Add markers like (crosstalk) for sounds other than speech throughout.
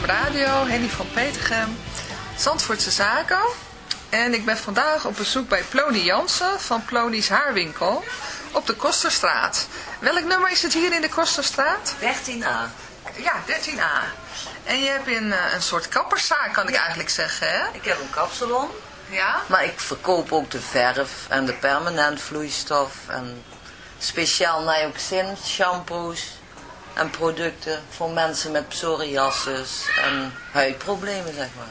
Radio, Henny van Petergem, Zandvoortse Zaken. En ik ben vandaag op bezoek bij Plony Jansen van Plony's Haarwinkel op de Kosterstraat. Welk nummer is het hier in de Kosterstraat? 13a. Ja, 13a. En je hebt een, eh, een soort kapperszaak, kan ik eigenlijk zeggen, hè? Ik heb een kapsalon, Ja? maar ik verkoop ook de verf en de permanent vloeistof en speciaal Nioxin shampoos en producten voor mensen met psoriasis en huidproblemen, zeg maar.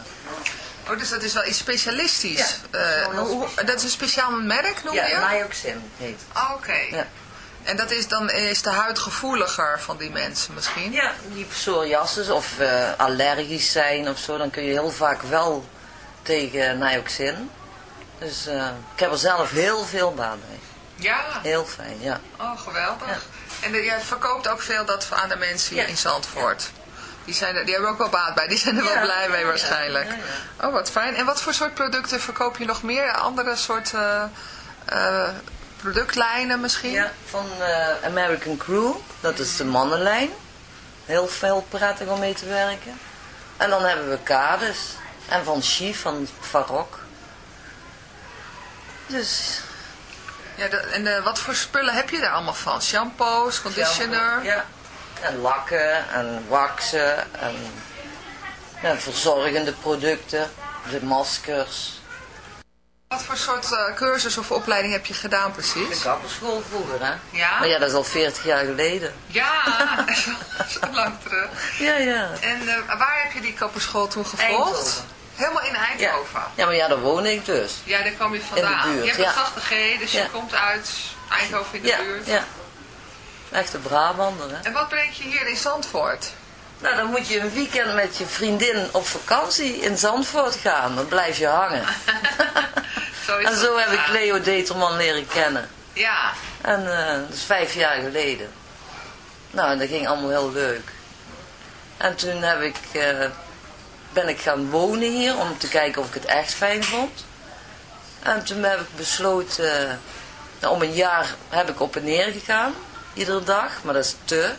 Oh, dus dat is wel iets specialistisch. Ja, Eh, dat is- hoe- dat is een speciaal merk, noem je? Ja, Nioxin heet het. Ah, Oké. Ja. En dat is dan is de huid gevoeliger van die mensen misschien? Ja, die psoriasis of eh, allergisch zijn of zo, dan kun je heel vaak wel tegen Nioxin. Dus eh, ik heb er zelf heel veel baat bij. Ja. Heel fijn, ja. Oh, geweldig. Ja. En jij verkoopt ook veel dat aan de mensen hier in Zandvoort. Die, zijn er, die hebben ook wel baat bij. Die zijn er wel blij mee waarschijnlijk. Oh, wat fijn. En wat voor soort producten verkoop je nog meer? Andere soorten eh, productlijnen misschien? Ja, van eh, American Crew. Dat is de mannenlijn. Heel veel prettig om mee te werken. En dan hebben we kades. En van Chi, van Farok. Dus... Ja, de- en eh, wat voor spullen heb je daar allemaal van? Shampoos, conditioner? Ja. En lakken en waxen en verzorgende producten. De maskers. Wat voor soort eh, cursus of opleiding heb je gedaan De precies? kapperschool vroeger, hè? Ja? Maar ja, dat is al 40 jaar geleden. Ja, (laughs) (laughs) zo lang terug. Ja, ja. En eh, waar heb je die kapperschool toen gevolgd? Eindhoven. Helemaal in Ja, Eindhoven? ja maar ja, daar woon ik dus. Ja, daar kwam je vandaan. buurt, je hebt ja. een 80 G, dus je Ja. komt uit Eindhoven in de Ja, buurt. ja. Echte Brabander, hè? En wat brengt je hier in Zandvoort? Nou, dan moet je een weekend met je vriendin op vakantie in Zandvoort gaan. Dan blijf je hangen. (laughs) Zo en zo heb ik ja. Leo Determan leren kennen. Ja, En eh, dat is vijf jaar geleden. Nou, en dat ging allemaal heel leuk. En toen heb ik, eh, ben ik gaan wonen hier om te kijken of ik het echt fijn vond. En toen heb ik besloten, nou, om een jaar heb ik op en neer gegaan. Iedere dag, maar dat is te.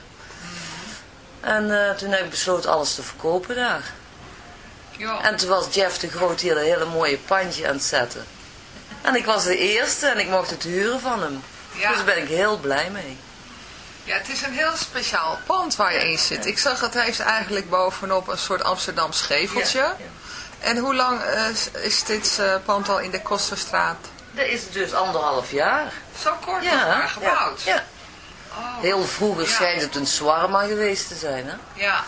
En eh, toen heb ik besloten alles te verkopen daar. joh. En toen was Jeff de Groot hier een hele mooie pandje aan het zetten. En ik was de eerste en ik mocht het huren van hem. Ja. Dus daar ben ik heel blij mee. Ja, het is een heel speciaal pand waar je in zit. Ik zag het heeft eigenlijk bovenop een soort Amsterdam scheveltje. Ja, En hoe lang eh, is dit eh, pand al in de Kosterstraat? Dat is dus anderhalf jaar. Zo kort maar gebouwd. Ja, ja. Oh, Heel vroeger Ja. schijnt het een swarma geweest te zijn. Hè? ja.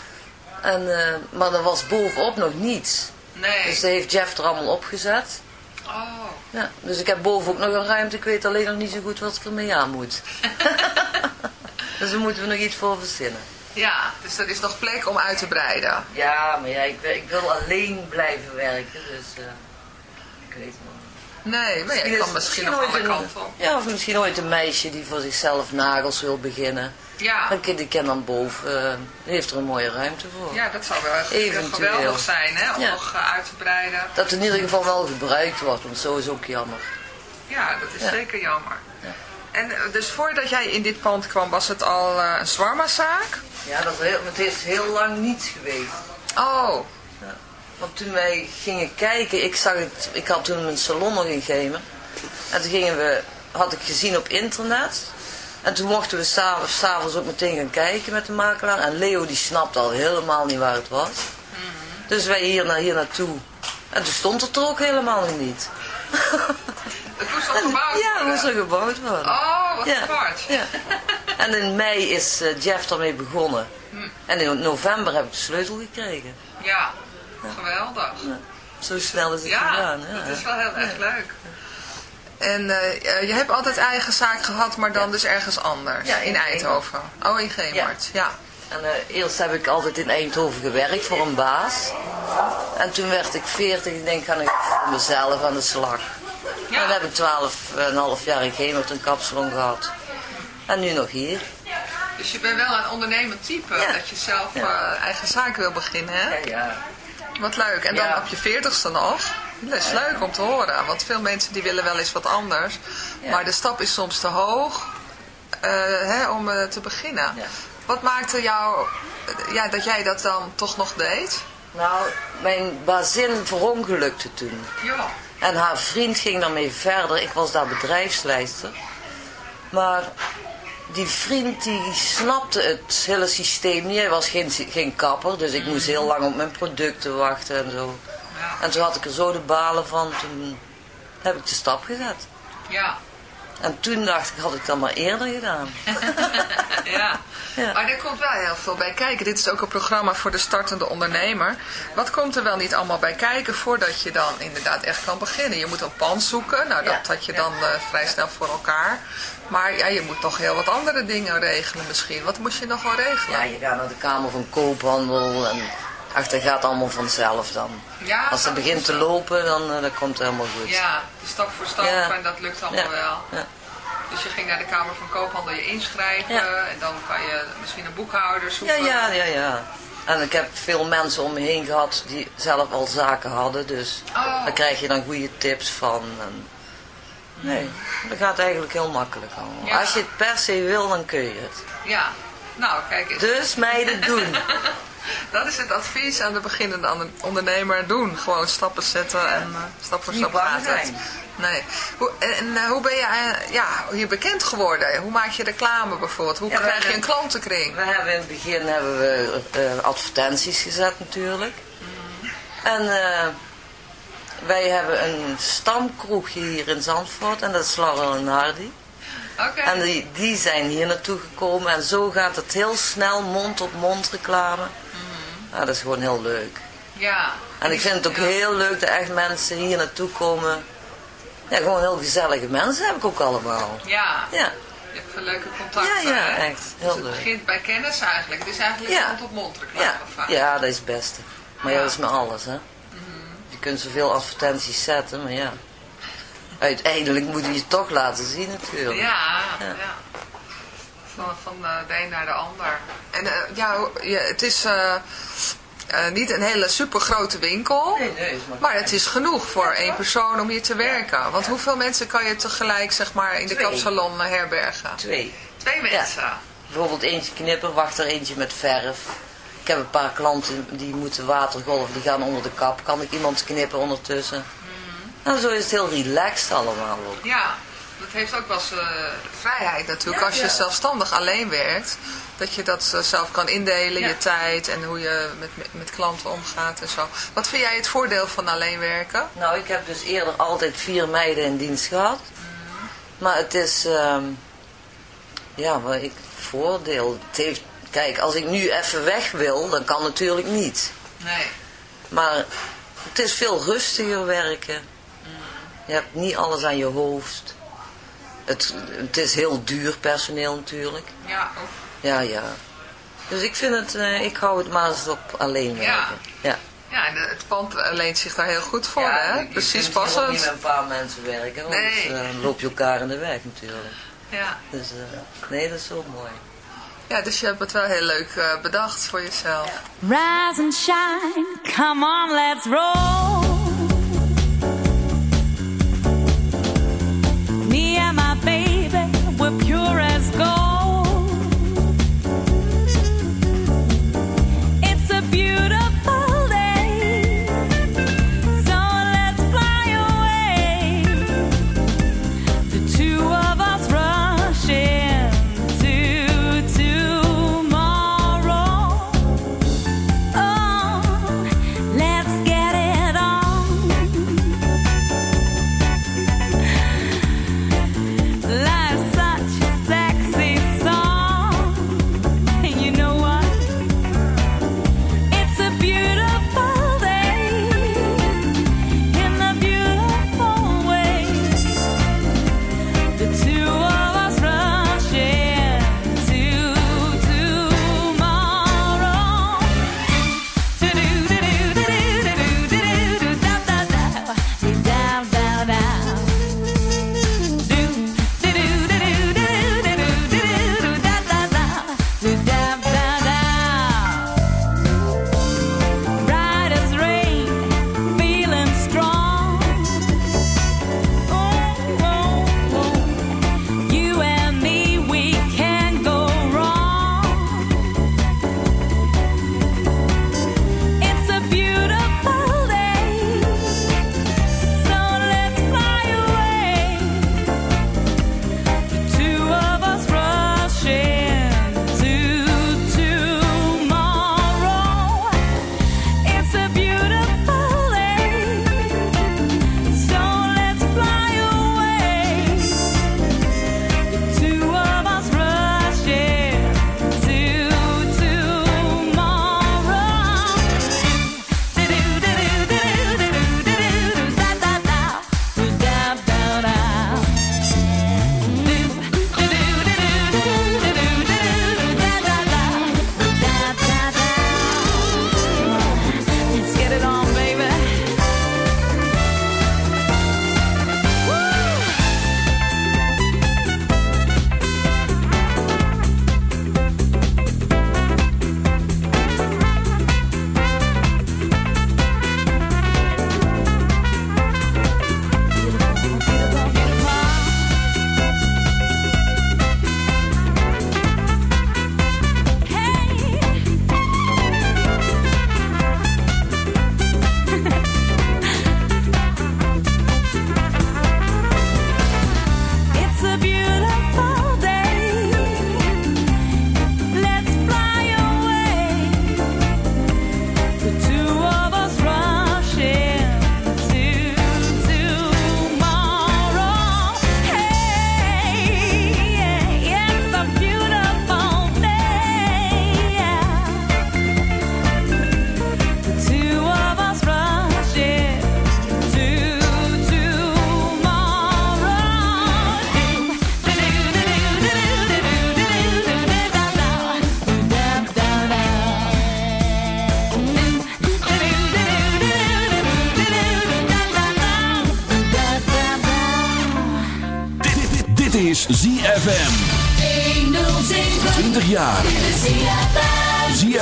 En, eh, maar er was bovenop nog niets. Nee. Dus dat heeft Jeff er allemaal opgezet. Oh. Ja, dus ik heb boven ook nog een ruimte. Ik weet alleen nog niet zo goed wat ik ermee aan moet. (laughs) dus daar moeten we nog iets voor verzinnen. Ja, dus er is nog plek om uit te breiden. Ja, maar ja, ik, wil- ik wil alleen blijven werken. Dus eh, ik weet het nog. Nee, maar je kan misschien nog alle een- kanten op. Ja, of misschien ooit een meisje die voor zichzelf nagels wil beginnen. Ja. Dan kan die kan dan boven, die heeft er een mooie ruimte voor. ja, dat zou wel Eventueel. geweldig zijn, hè? Om Ja. nog eh, uit te breiden. Dat het in ieder geval wel gebruikt wordt, want zo is ook jammer. Ja, dat is Ja. zeker jammer. En eh, dus voordat jij in dit pand kwam, was het al eh, een zwarmazaak? Ja, dat heel, het is heel lang niets geweest. Oh, Want toen wij gingen kijken, ik zag het, ik had toen een salon nog in Gemen. En toen gingen we, had ik gezien op internet. En toen mochten we s'avonds, s'avonds ook meteen gaan kijken met de makelaar. En Leo die snapte al helemaal niet waar het was. Dus wij hier, naar, hier naartoe. En toen stond het er ook helemaal niet. (laughs) moest al gebouwd Ja, het worden. moest er gebouwd worden. Oh, wat Ja, apart. ja. En in mei is eh, Jeff ermee begonnen. En in november heb ik de sleutel gekregen. Ja, geweldig. Zo snel is het Ja, gegaan. Ja. dat is wel heel erg leuk. En eh, eh, je hebt altijd eigen zaak gehad, maar dan dus ergens anders. Ja, in in Eindhoven. Oh, in Geemart. Ja. En eh, eerst heb ik altijd in Eindhoven gewerkt voor een baas. En toen werd ik 40 ik denk, ga ik voor mezelf aan de slag. Ja. En dan heb ik 12,5 jaar in Gemert een kapsalon gehad. En nu nog hier. Dus je bent wel een ondernemend type. Ja. Dat je zelf Ja. eh, eigen zaak wil beginnen, hè? ja. Wat leuk. En dan Ja. op je veertigste nog. Dat is leuk om te horen. Want veel mensen die willen wel eens wat anders. Ja. Maar de stap is soms te hoog eh, hè, om eh, te beginnen. Ja. Wat maakte jou eh, ja, dat jij dat dan toch nog deed? Nou, mijn bazin verongelukte toen. Ja. En haar vriend ging daarmee verder. Ik was daar bedrijfsleider. Maar die vriend die snapte het hele systeem niet. Hij was geen, geen kapper, dus ik moest heel lang op mijn producten wachten en zo. En toen had ik er zo de balen van. Toen heb ik de stap gezet. Ja. En toen dacht ik, had ik dat maar eerder gedaan. (laughs) ja. Ja. Maar er komt wel heel veel bij kijken. Dit is ook een programma voor de startende ondernemer. Wat komt er wel niet allemaal bij kijken voordat je dan inderdaad echt kan beginnen? Je moet een pand zoeken. Nou, dat had je dan eh, vrij snel voor elkaar. Maar ja, je moet nog heel wat andere dingen regelen misschien. Wat moest je nog wel regelen? Ja, je gaat naar de Kamer van Koophandel en ach, dat gaat allemaal vanzelf dan. Ja, Als het begint te lopen, dan, eh, dan komt het helemaal goed. Ja, stap voor stap Ja. en dat lukt allemaal Ja. wel. Ja. Dus je ging naar de Kamer van Koophandel je inschrijven. Ja. En dan kan je misschien een boekhouder Ja, zoeken. ja, ja, ja. En ik heb veel mensen om me heen gehad die zelf al zaken hadden, dus Oh. daar krijg je dan goede tips van. En nee, dat gaat eigenlijk heel makkelijk allemaal. Ja. Als je het per se wil, dan kun je het. Ja. Nou, kijk eens. Dus meiden, doen. (laughs) Dat is het advies aan de beginnende ondernemer doen. Gewoon stappen zetten en eh, stap voor stap gaat het. Nee. Hoe, en eh, hoe ben je eh, ja, hier bekend geworden? Hoe maak je reclame bijvoorbeeld? Hoe Ja, krijg je een klantenkring? We hebben in het begin hebben we advertenties gezet natuurlijk. En eh, wij hebben een stamkroegje hier in Zandvoort en dat is Laurel en Hardy. En die, die zijn hier naartoe gekomen en zo gaat het heel snel mond op mond reclame. Ja, dat is gewoon heel leuk. Ja. En ik vind het ook Ja. heel leuk dat echt mensen hier naartoe komen. Ja, gewoon heel gezellige mensen heb ik ook allemaal. Ja. Ja, Je hebt veel leuke contacten. Ja, ja, hè? echt. Dus Heel het leuk. begint bij kennis eigenlijk. Het is eigenlijk Ja. mond-op-mond reclame ja, vaak. ja, dat is het beste. Maar ja, dat is met alles, hè. Je kunt zoveel advertenties zetten, maar ja. Uiteindelijk moet je je toch laten zien natuurlijk. Ja, Ja. ja. Van, van eh, de een naar de ander. En eh, ja, het is eh, eh, niet een hele super grote winkel. Nee, nee, is maar- Maar het is genoeg voor één persoon om hier te werken. Want hoeveel mensen kan je tegelijk zeg maar, in de Twee. kapsalon herbergen? Twee. Twee mensen. Bijvoorbeeld eentje knippen, wacht er eentje met verf. Ik heb een paar klanten die moeten watergolven, die gaan onder de kap. Kan ik iemand knippen ondertussen? Nou, zo is het heel relaxed allemaal ook. Ja, dat heeft ook wel eh, vrijheid natuurlijk. Ja, Als je ja. zelfstandig alleen werkt, dat je dat eh, zelf kan indelen, Ja. je tijd en hoe je met, met, met klanten omgaat en zo. Wat vind jij het voordeel van alleen werken? Nou, ik heb dus eerder altijd vier meiden in dienst gehad. Maar het is, ehm, ja, maar ik, voordeel. Het heeft, kijk, als ik nu even weg wil, dan kan natuurlijk niet. Nee. Maar het is veel rustiger werken. Je hebt niet alles aan je hoofd. Het, het is heel duur personeel natuurlijk. Ja, ook. Ja, ja. Dus ik vind het, eh, ik hou het maar eens op alleen Ja. werken. Ja. Ja, en het pand eh, leent zich daar heel goed voor, ja, hè? je- je Precies hier ook niet passend. met een paar mensen werken, want Nee. dan loop je elkaar in de weg natuurlijk. Ja. Dus eh, nee, dat is zo mooi. ja, dus je hebt het wel heel leuk eh, bedacht voor jezelf. Rise and shine, come on, let's roll.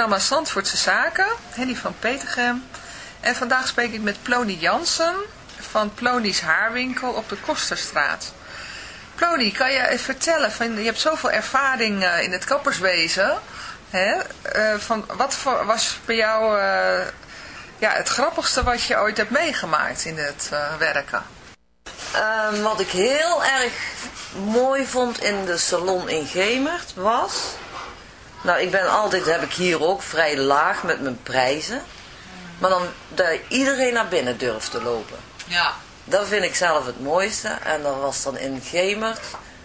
Programma Zandvoortse Zaken, Henny van Petergem. En vandaag spreek ik met Plony Jansen van Plony's Haarwinkel op de Kosterstraat. Plony, kan je even vertellen, van, je hebt zoveel ervaring eh, in het kapperswezen. Hè? Eh, van, wat was bij jou eh, ja, het grappigste wat je ooit hebt meegemaakt in het werken? Ehm, wat ik heel erg mooi vond in de salon in Gemert was... Nou, ik ben altijd, heb ik hier ook, vrij laag met mijn prijzen. Maar dan dat iedereen naar binnen durft te lopen. Ja. Dat vind ik zelf het mooiste. En dat was dan in Gemert.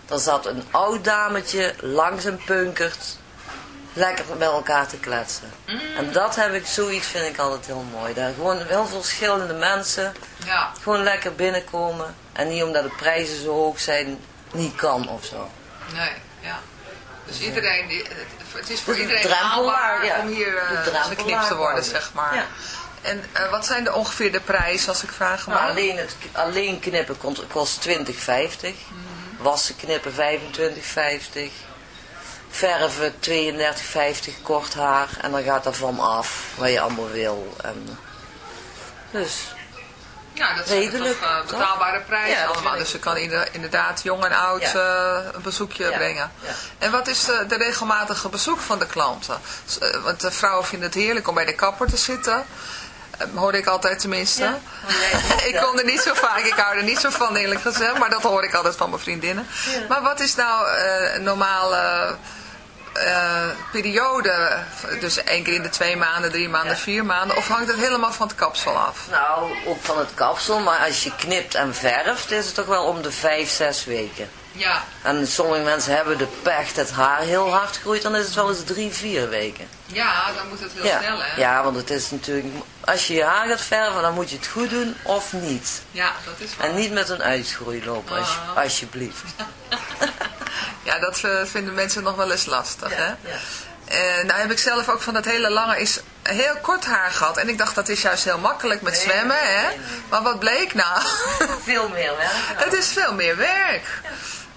Daar zat een oud dametje langs een punkert. Lekker met elkaar te kletsen. En dat heb ik, zoiets vind ik altijd heel mooi. Daar gewoon heel verschillende mensen. Ja. Gewoon lekker binnenkomen. En niet omdat de prijzen zo hoog zijn, niet kan of zo. Nee, ja. Dus iedereen, die, het- is voor Dus iedereen haalbaar ja. om hier De eh, geknipt te worden, zeg maar. Ja. En eh, wat zijn de ongeveer de prijzen, als ik vragen Nou, alleen, het, alleen knippen kost, kost 20,50. Mhm. Wassen knippen 25,50. Verven 32,50 kort haar. En dan gaat er van af wat je allemaal wil. En, dus, Ja, dat zijn redelijk, toch eh, toch? betaalbare prijzen Ja, dat allemaal. Dus je kan inderdaad jong en oud Ja. eh, een bezoekje Ja, brengen. ja. En wat is de, de regelmatige bezoek van de klanten? Eh, Want de vrouwen vinden het heerlijk om bij de kapper te zitten. Eh, hoorde ik altijd tenminste. (laughs) Ik kom er niet zo vaak, ik hou er niet zo van eerlijk gezegd. Maar dat hoor ik altijd van mijn vriendinnen. Maar wat is nou eh, een normale eh, periode, dus één keer in de twee maanden, drie maanden, vier maanden, of hangt het helemaal van het kapsel af? Nou, ook van het kapsel, maar als je knipt en verft, is het toch wel om de vijf, zes weken. Ja, En sommige mensen hebben de pech dat haar heel hard groeit, dan is het wel eens drie, vier weken. ja dan moet het heel Ja, snel, hè? ja, want het is natuurlijk, als je je haar gaat verven, dan moet je het goed doen of niet. Ja, dat is waar. En niet met een uitgroei lopen, als, Ah. alsjeblieft. Ja, (laughs) dat eh, vinden mensen nog wel eens lastig, hè? ja. En nou heb ik zelf ook van dat hele lange is heel kort haar gehad. En ik dacht dat is juist heel makkelijk met Nee, zwemmen, hè? nee. Maar wat bleek nou? Veel meer werk. (laughs) Het is veel meer werk.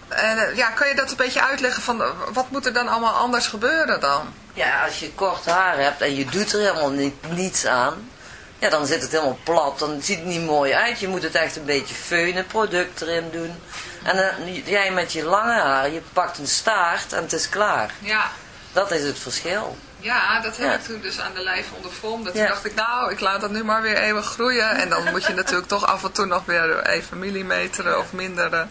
En eh, ja, kan je dat een beetje uitleggen van eh, wat moet er dan allemaal anders gebeuren dan? Ja, als je kort haar hebt en je doet er helemaal niet, niets aan, ja, dan zit het helemaal plat. Dan ziet het niet mooi uit. Je moet het echt een beetje feunen, product erin doen. En dan, jij met je lange haar, je pakt een staart en het is klaar. Ja, Dat is het verschil. ja dat heb Ja. ik toen dus aan de lijf ondervonden. Toen Ja. dacht ik, nou, ik laat dat nu maar weer eeuwig groeien. En dan moet je (laughs) natuurlijk toch af en toe nog weer even millimeteren of minderen.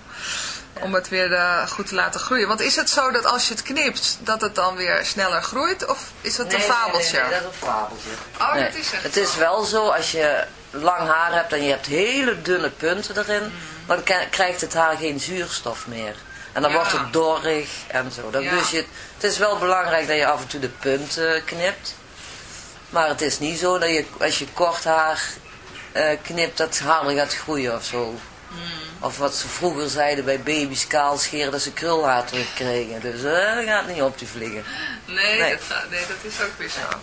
Om het weer eh, goed te laten groeien. Want is het zo dat als je het knipt, dat het dan weer sneller groeit? Of is dat een fabeltje? Nee, nee, dat is een fabeltje. Oh, Nee, dat is echt Het is wel zo, als je lang haar hebt en je hebt hele dunne punten erin, Mm. Dan krijgt het haar geen zuurstof meer. En dan Ja. wordt het dorrig en zo. Dan Ja. dus je, het is wel belangrijk dat je af en toe de punten knipt. Maar het is niet zo dat je, als je kort haar eh, knipt, dat het harder gaat groeien of zo. Mm. Of wat ze vroeger zeiden bij baby's kaal scheren, dat ze krulhaar terugkregen. Dus eh, dat gaat niet op te vliegen. Nee, Nee. Dat, gaat- nee, dat is ook weer zo.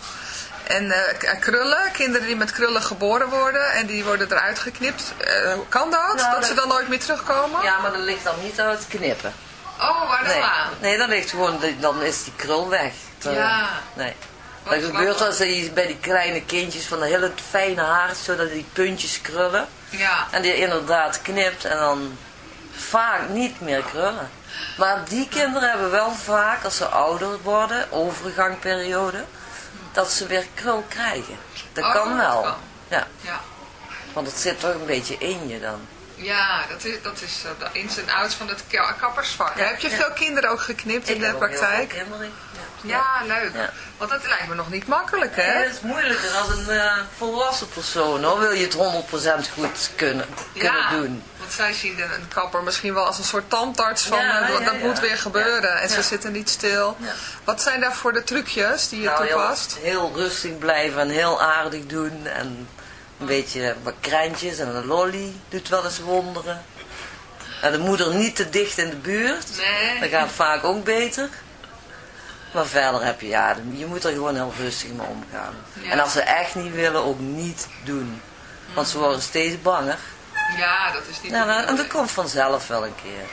En eh, krullen, kinderen die met krullen geboren worden en die worden eruit geknipt, eh, kan dat? Nou, dat dat- ze dan nooit meer terugkomen? Ja, maar dat ligt dan niet aan het knippen. Oh, waar dan Nee, aan? nee dan ligt gewoon, dan is die krul weg. Ja. Nee. Wat Dat gebeurt als je bij die kleine kindjes van de hele fijne haar, zodat die puntjes krullen. Ja. En die inderdaad knipt en dan vaak niet meer krullen. Maar die kinderen hebben wel vaak, als ze ouder worden, overgangperiode, dat ze weer krul krijgen. Dat Oh, kan dat wel. kan. Ja, Ja. want het zit toch een beetje in je dan. Ja, dat is, dat is eh, de ins en outs van het ka- kappersvak. Ja, Heb je ja. veel kinderen ook geknipt in de heel praktijk? veel kinderen. Ja, leuk. Ja. Want dat lijkt me nog niet makkelijk, hè? Het is moeilijker dan een eh, volwassen persoon hoor. Wil je het 100% goed kunnen, kunnen doen. want zij zien een een kapper misschien wel als een soort tandarts van Ja, eh, dat ja, ja. moet weer gebeuren en ze Ja. zitten niet stil. Ja. Wat zijn daar voor de trucjes die je Nou, heel, toepast? heel rustig blijven en heel aardig doen. En een beetje wat krentjes en een lolly doet wel eens wonderen. En de moeder niet te dicht in de buurt. Nee. Dat gaat vaak ook beter. Maar verder heb je, ja, je moet er gewoon heel rustig mee omgaan. Ja. En als ze echt niet willen, ook niet doen. Want ze worden steeds banger. Ja, dat is niet Ja, nou, en dat komt vanzelf wel een keer.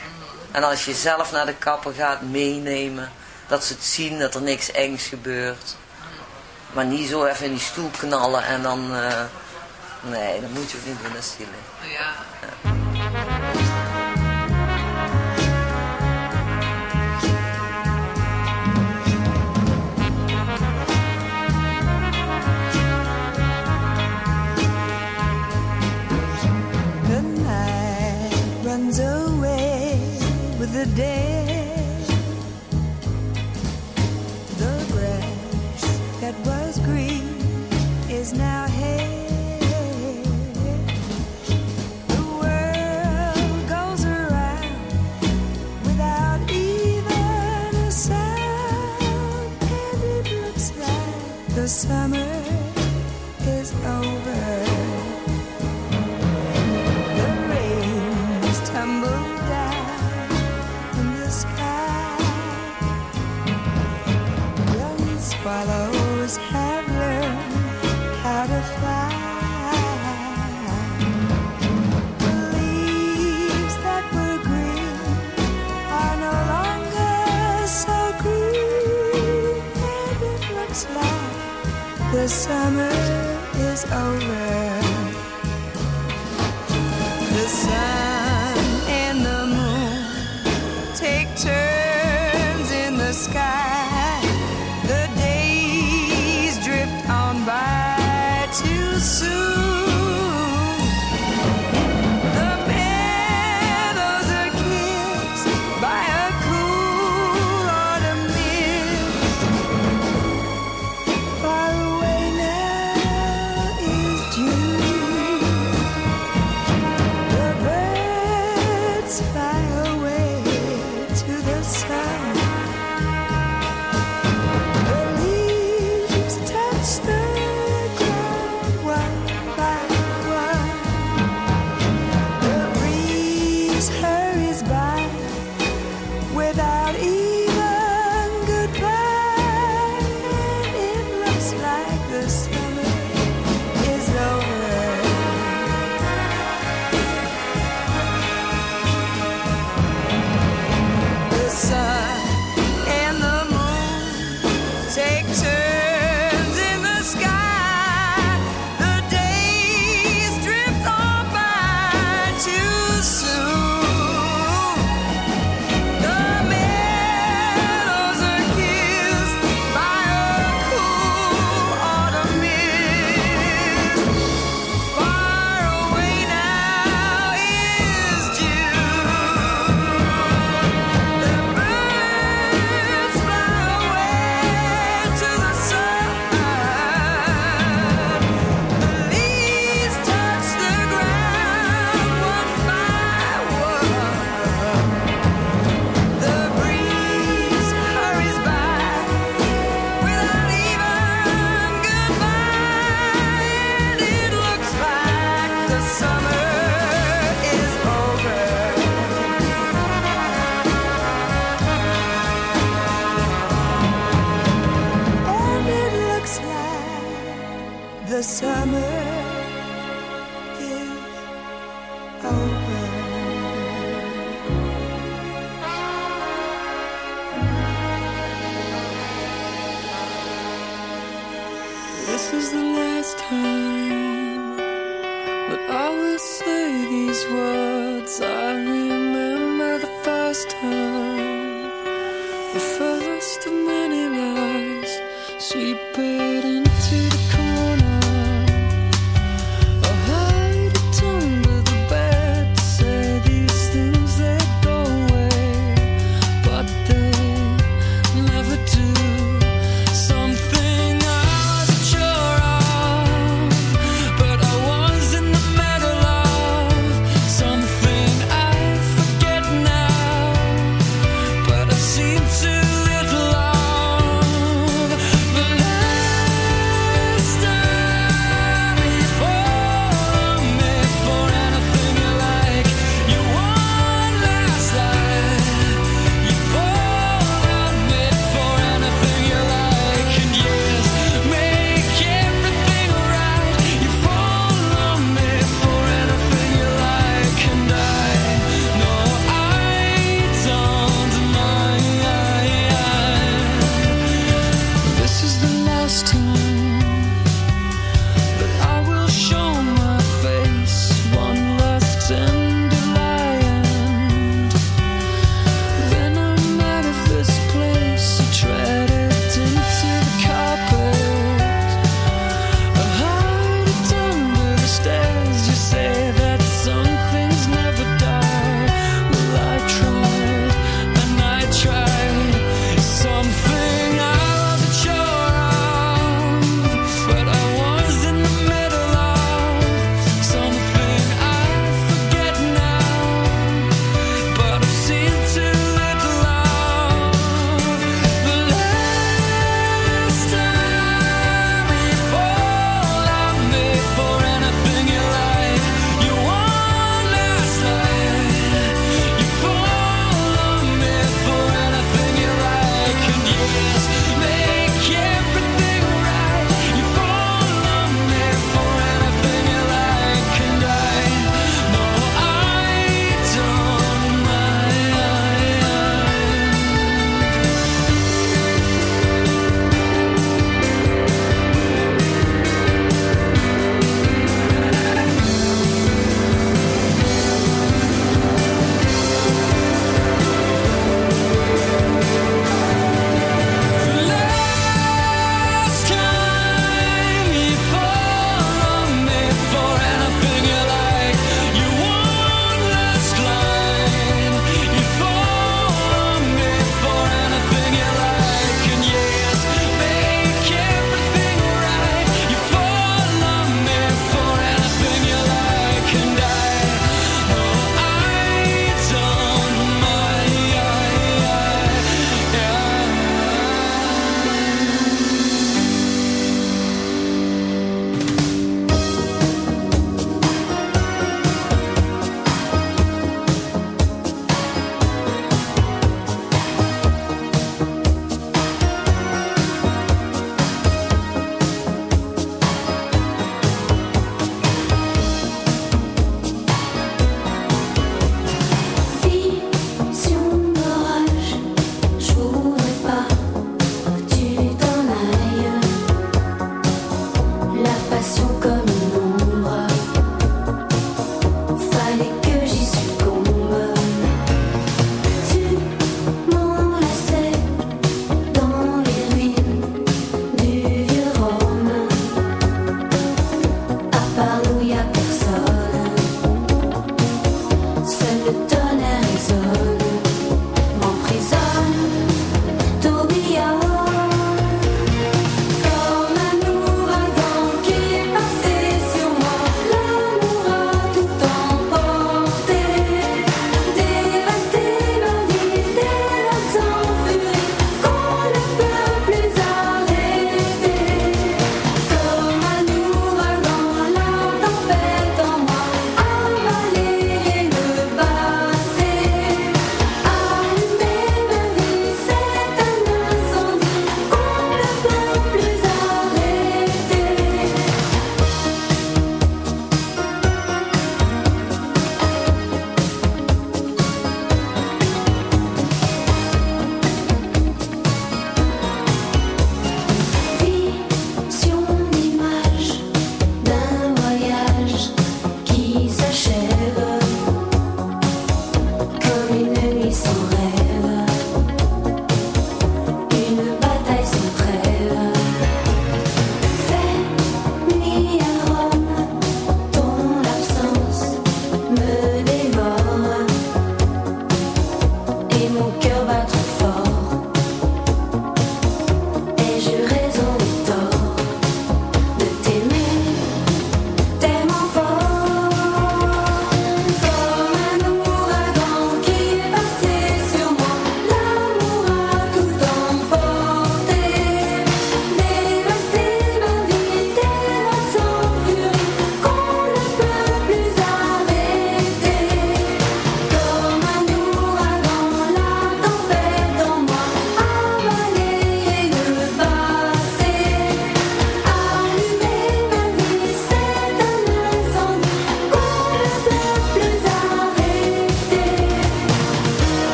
En als je zelf naar de kapper gaat meenemen, dat ze het zien dat er niks engs gebeurt. Maar niet zo even in die stoel knallen en dan... eh, nee, dat moet je ook niet doen, dat is zielig. Ja. The the. Grass that was green is now hay. The world the summer is over. sky. is the last time but I will say these words. I remember the first time, the first of many lies, sweet baby.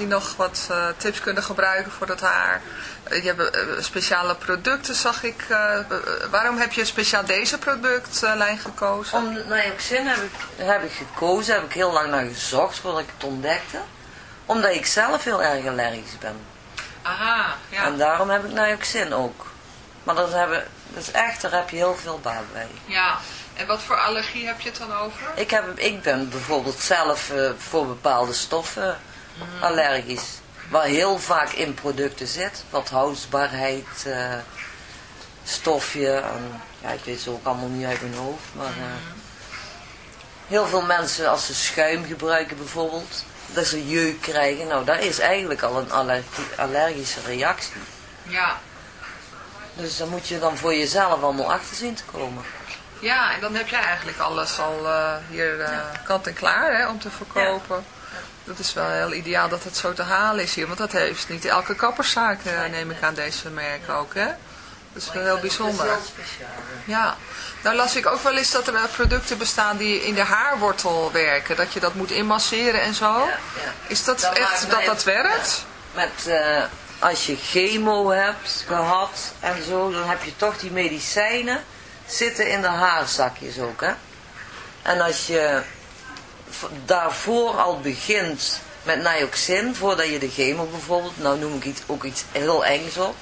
Die nog wat eh, tips kunnen gebruiken voor dat haar? Eh, je hebt eh, speciale producten, zag ik. waarom heb je speciaal deze productlijn gekozen? Om Nioxin heb ik, heb ik gekozen, heb ik heel lang naar gezocht voordat ik het ontdekte. Omdat ik zelf heel erg allergisch ben. Aha, ja. En daarom heb ik Nioxin ook. Maar dat, hebben, dat is echt, daar heb je heel veel baat bij. ja. En wat voor allergie heb je het dan over? Ik, heb, ik ben bijvoorbeeld zelf voor bepaalde stoffen allergisch. Waar heel vaak in producten zit. Wat houdbaarheid, eh, stofje. En, ja, ik weet ze ook allemaal niet uit mijn hoofd. Maar eh, heel veel mensen als ze schuim gebruiken bijvoorbeeld. Dat ze jeuk krijgen. Nou, dat is eigenlijk al een allergie, allergische reactie. Ja. Dus daar moet je dan voor jezelf allemaal achter zien te komen. Ja, en dan heb jij eigenlijk alles al eh, hier kant en klaar hè, om te verkopen. Dat is wel heel ideaal dat het zo te halen is hier. Want dat heeft niet elke kapperszaak, eh, neem ik aan deze merken ook. Hè? Dat is wel heel bijzonder. Ja, nou las ik ook wel eens dat er eh, producten bestaan die in de haarwortel werken. Dat je dat moet inmasseren en zo. Is dat Dat echt dat dat werkt? Met, eh, als je chemo hebt gehad en zo, dan heb je toch die medicijnen zitten in de haarzakjes ook, hè. En als je daarvoor al begint met Nioxin, voordat je de chemo bijvoorbeeld, nou noem ik iets, ook iets heel engs op.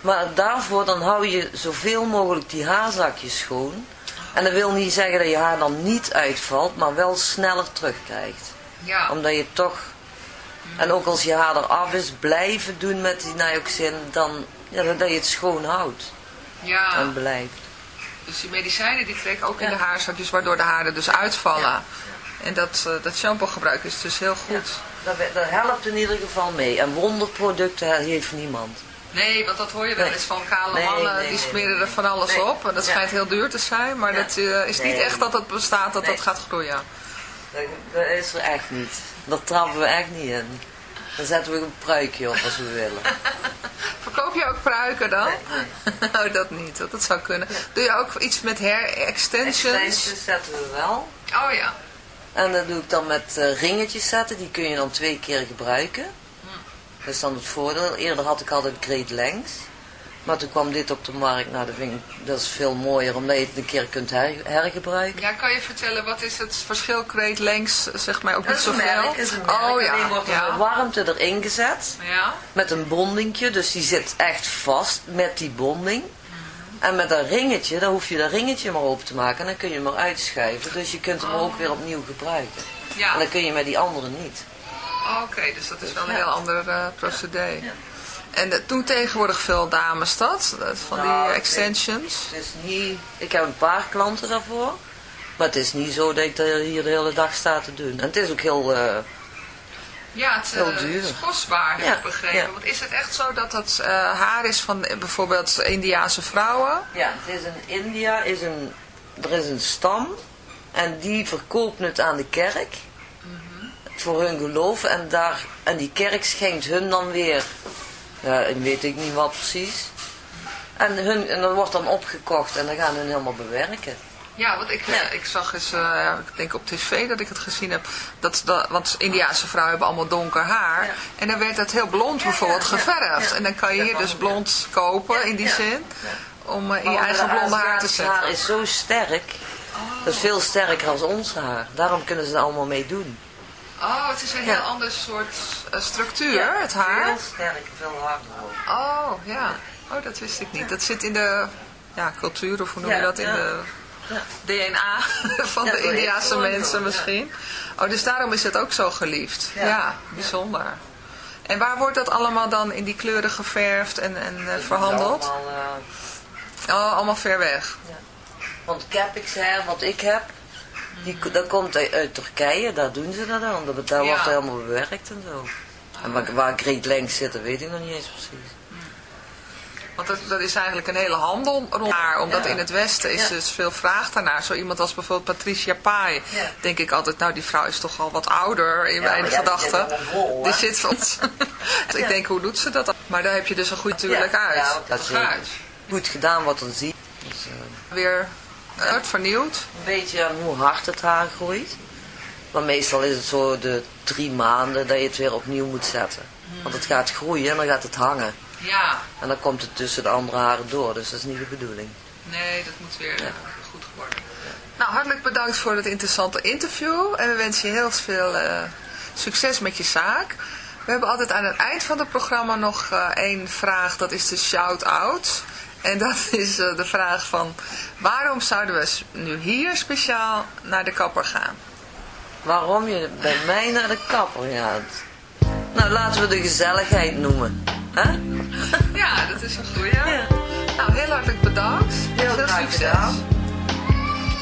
Maar daarvoor dan hou je zoveel mogelijk die haarzakjes schoon. En dat wil niet zeggen dat je haar dan niet uitvalt, maar wel sneller terugkrijgt Ja. omdat je toch, en ook als je haar eraf is, blijven doen met die Nioxin, dan ja, dat je het schoon houdt ja. en blijft. Dus die medicijnen die trekken ook in de haarzakjes, waardoor de haren dus uitvallen. En dat, eh, dat shampoo gebruiken is dus heel goed. Dat, dat helpt in ieder geval mee. En wonderproducten heeft niemand. Nee, want dat hoor je wel eens van kale Nee, mannen, nee, die smeren nee. er van alles op. En dat schijnt heel duur te zijn, maar dat eh, is niet echt dat het bestaat dat dat gaat groeien. Dat, dat is er echt niet. Dat trappen we echt niet in. Dan zetten we een pruikje op als we willen. (laughs) Verkoop je ook pruiken dan? Nee, nou, (laughs) dat niet, want dat zou kunnen. Doe je ook iets met hair extensions? Extensions zetten we wel. Oh ja. En dat doe ik dan met eh, ringetjes zetten. Die kun je dan twee keer gebruiken. Dat is dan het voordeel. Eerder had ik altijd Great. Maar toen kwam dit op de markt. Nou, dat, vind ik, dat is veel mooier omdat je het een keer kunt her- hergebruiken. Ja, kan je vertellen, wat is het verschil? Great lengths, zeg maar ook niet Dat zoveel. merk, is een merk. Oh ja. wordt ja. warmte erin gezet. Ja. Met een bondingje. Dus die zit echt vast met die bonding. En met dat ringetje, dan hoef je dat ringetje maar open te maken. En dan kun je hem eruit schuiven. Dus je kunt hem ook weer opnieuw gebruiken. Ja. En dat kun je met die andere niet. Oké, dus dat is wel een Ja. heel ander eh, procedé. En dat doen tegenwoordig veel dames dat, dat van Nou, die ik- extensions. Het is niet, ik heb een paar klanten daarvoor. Maar het is niet zo dat ik hier de hele dag sta te doen. En het is ook heel... eh, Ja, het, eh, het is kostbaar, heb ik begrepen. ja. Want is het echt zo dat dat eh, haar is van eh, bijvoorbeeld Indiaanse vrouwen? ja, het is in India is een... Er is een stam. En die verkoopt het aan de kerk. Voor hun geloof. En, daar, en die kerk schenkt hun dan weer... Ja, weet ik niet wat precies. En, hun, en dat wordt dan opgekocht. En dan gaan hun helemaal bewerken. Ja, want ik, Ja. ik zag eens, eh, ik denk op tv dat ik het gezien heb, dat, dat, want Indiaanse vrouwen hebben allemaal donker haar. Ja. En dan werd het heel blond bijvoorbeeld geverfd. En dan kan je hier dus blond kopen in die zin, om eh, in je eigen de blonde haar te zetten. haar is zo sterk. Dat is veel sterker als ons haar. Daarom kunnen ze er allemaal mee doen. Oh, het is een heel ander soort eh, structuur, het haar. Veel sterker, veel harder ook. Oh, ja. Oh, dat wist ik niet. Dat zit in de ja, cultuur, of hoe noem je dat, in de. DNA (laughs) van Ja, de dat Indiaanse mensen ja. misschien. Oh, dus daarom is het ook zo geliefd. Ja, Ja. bijzonder. En waar wordt dat allemaal dan in die kleuren geverfd en, en eh, verhandeld? Allemaal, eh, Oh, allemaal ver weg. want Capix wat ik heb, die, dat komt uit, Turkije. Daar doen ze dat dan. Dat, daar Ja. wordt helemaal bewerkt en zo. En waar, waar Great Lengths zitten, weet ik nog niet eens precies. Want dat, dat is eigenlijk een hele handel rond haar. Omdat Ja. in het Westen is Ja. dus veel vraag daarnaar. Zo iemand als bijvoorbeeld Patricia Pai. Ja. Denk ik altijd, nou die vrouw is toch al wat ouder in Ja, mijn gedachten. Die zit van. (laughs) Dus ik denk, hoe doet ze dat dan? Maar daar heb je dus een goed natuurlijk Ja, uit. ja, dat. Uit. Goed gedaan wat er ziet. Dus, eh, Weer uh, vernieuwd. een beetje aan hoe hard het haar groeit. Maar meestal is het zo de drie maanden dat je het weer opnieuw moet zetten. Want het gaat groeien en dan gaat het hangen. Ja, En dan komt het tussen de andere haren door, dus dat is niet de bedoeling. nee, dat moet weer eh, goed worden. Nou, hartelijk bedankt voor het interessante interview. En we wensen je heel veel eh, succes met je zaak. We hebben altijd aan het eind van het programma nog eh, één vraag. Dat is de shout-out. En dat (laughs) is eh, de vraag van... Waarom zouden we nu hier speciaal naar de kapper gaan? Waarom je bij mij naar de kapper gaat? Nou, laten we de gezelligheid noemen. hè? Ja, dat is een goeie. Nou, heel hartelijk bedankt. Heel veel succes. gedaan.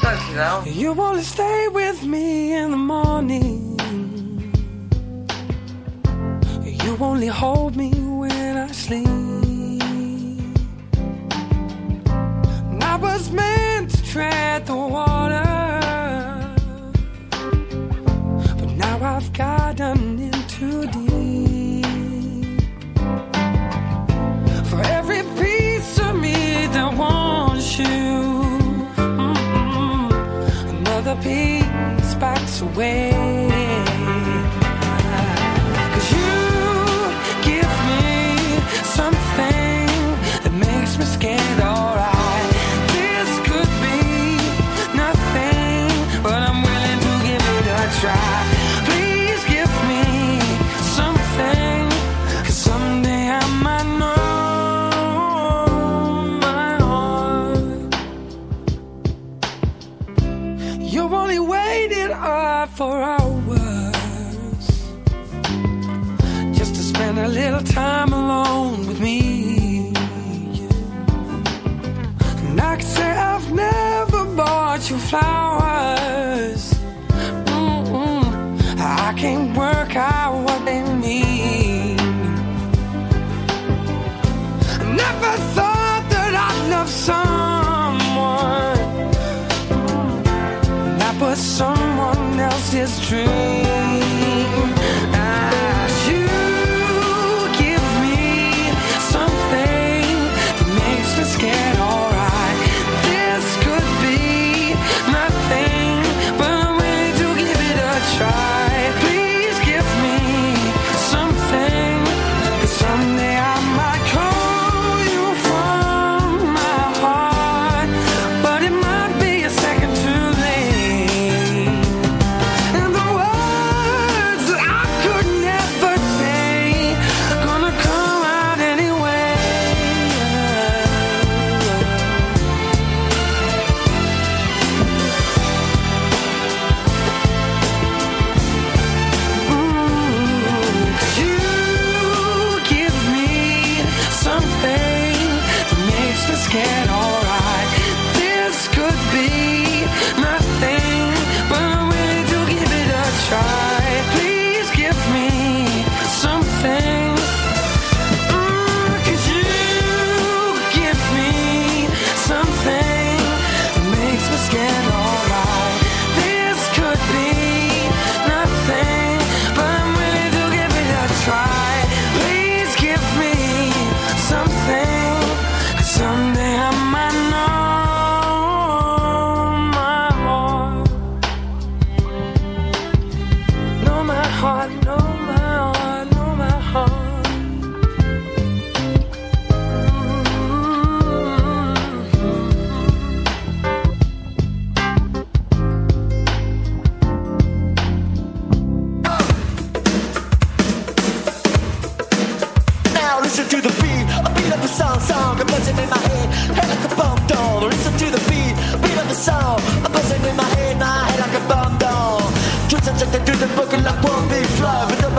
Dankjewel. You wanna stay with me in the morning. You only hold me when I sleep. And I was meant to tread the water. But now I've gotten away. What they mean. I never thought that I'd love someone that was someone else's dream.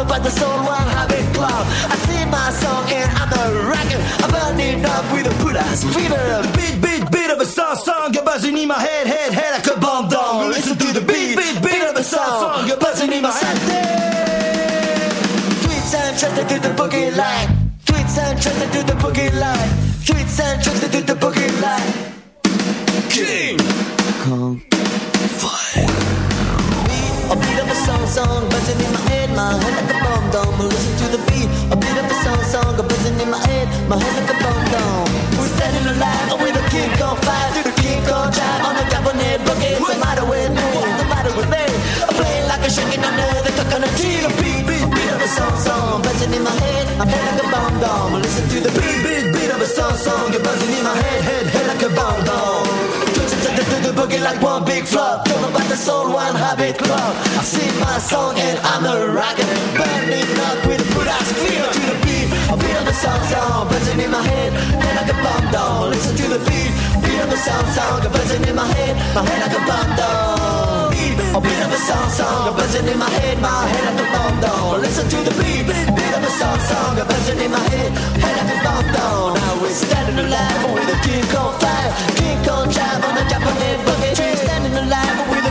Flow, but the soul, one habit cloud. I sing my song and I'm a rocker, I'm burning up with a put ass fever. Beat, beat, beat of a song, song, a buzzing in my head, head, head like a bomb down. Listen to the beat, beat, beat of a song, song, a buzzing in my head. Tweets and tricks to the boogie line. Tweets and tricks to the boogie line. Tweets and tricks to the boogie line. King Kong dome. Who listen to the beat, a beat of a song, song, a buzzing in my head, my head like a bomb dome. We're standing alive, and with a kick on fire, through the kick on drive, on a cabinet bucket. What's the matter with me? What's the matter with me? I'm playing like a shaking under the coconut tree. The beat, beat, beat of a song, song, buzzing in my head, I'm head like a bomb dome. Listen to the beat, beat, beat of a song, song, you're buzzing in my head, head shit big flop. Talk about the soul one habit club. I sing my song and I'm a rocker. Burning up with a put ass feel to the beat. I feel the sound sound buzzing in my head. Head like a bomb down. Listen to the beat. Feel the sound sound buzzing in my head. My head like a bomb down. A bit of a sound sound buzzing in my head. My head like a bomb down. Listen to the beat. Bit of a song, song, sound buzzing in my head. Head like a bomb down. Now we're standing alive with a king on fire. King on jive on the Japanese boogie.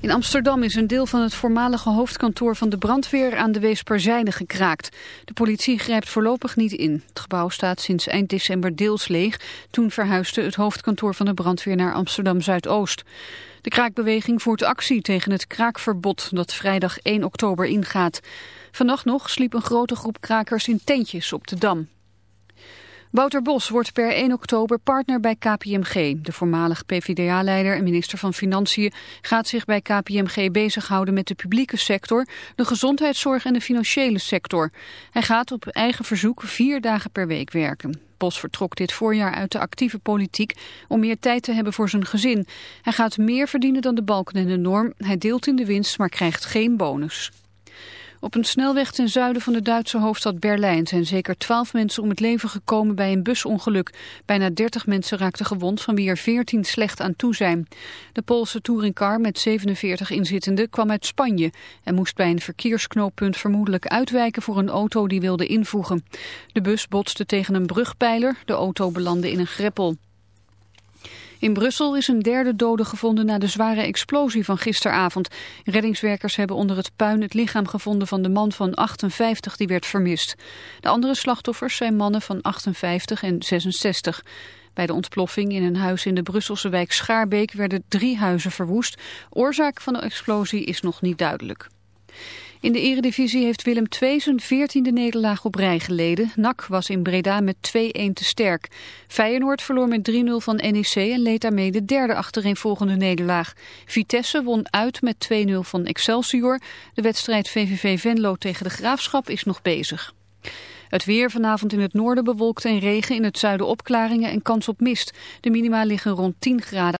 In Amsterdam is een deel van het voormalige hoofdkantoor van de brandweer aan de Weesperzijde gekraakt. De politie grijpt voorlopig niet in. Het gebouw staat sinds eind december deels leeg. Toen verhuisde het hoofdkantoor van de brandweer naar Amsterdam-Zuidoost. De kraakbeweging voert actie tegen het kraakverbod dat vrijdag 1 oktober ingaat. Vannacht nog sliep een grote groep krakers in tentjes op de Dam. Wouter Bos wordt per 1 oktober partner bij KPMG. De voormalig PvdA-leider en minister van Financiën gaat zich bij KPMG bezighouden met de publieke sector, de gezondheidszorg en de financiële sector. Hij gaat op eigen verzoek vier dagen per week werken. Bos vertrok dit voorjaar uit de actieve politiek om meer tijd te hebben voor zijn gezin. Hij gaat meer verdienen dan de balken en de norm. Hij deelt in de winst, maar krijgt geen bonus. Op een snelweg ten zuiden van de Duitse hoofdstad Berlijn zijn zeker twaalf mensen om het leven gekomen bij een busongeluk. Bijna 30 mensen raakten gewond, van wie er 14 slecht aan toe zijn. De Poolse touringcar met 47 inzittenden kwam uit Spanje en moest bij een verkeersknooppunt vermoedelijk uitwijken voor een auto die wilde invoegen. De bus botste tegen een brugpijler, de auto belandde in een greppel. In Brussel is een derde dode gevonden na de zware explosie van gisteravond. Reddingswerkers hebben onder het puin het lichaam gevonden van de man van 58 die werd vermist. De andere slachtoffers zijn mannen van 58 en 66. Bij de ontploffing in een huis in de Brusselse wijk Schaarbeek werden drie huizen verwoest. Oorzaak van de explosie is nog niet duidelijk. In de eredivisie heeft Willem II zijn veertiende nederlaag op rij geleden. NAC was in Breda met 2-1 te sterk. Feyenoord verloor met 3-0 van NEC en leed daarmee de derde achtereenvolgende nederlaag. Vitesse won uit met 2-0 van Excelsior. De wedstrijd VVV Venlo tegen de Graafschap is nog bezig. Het weer vanavond in het noorden bewolkt en regen, in het zuiden opklaringen en kans op mist. De minima liggen rond 10 graden.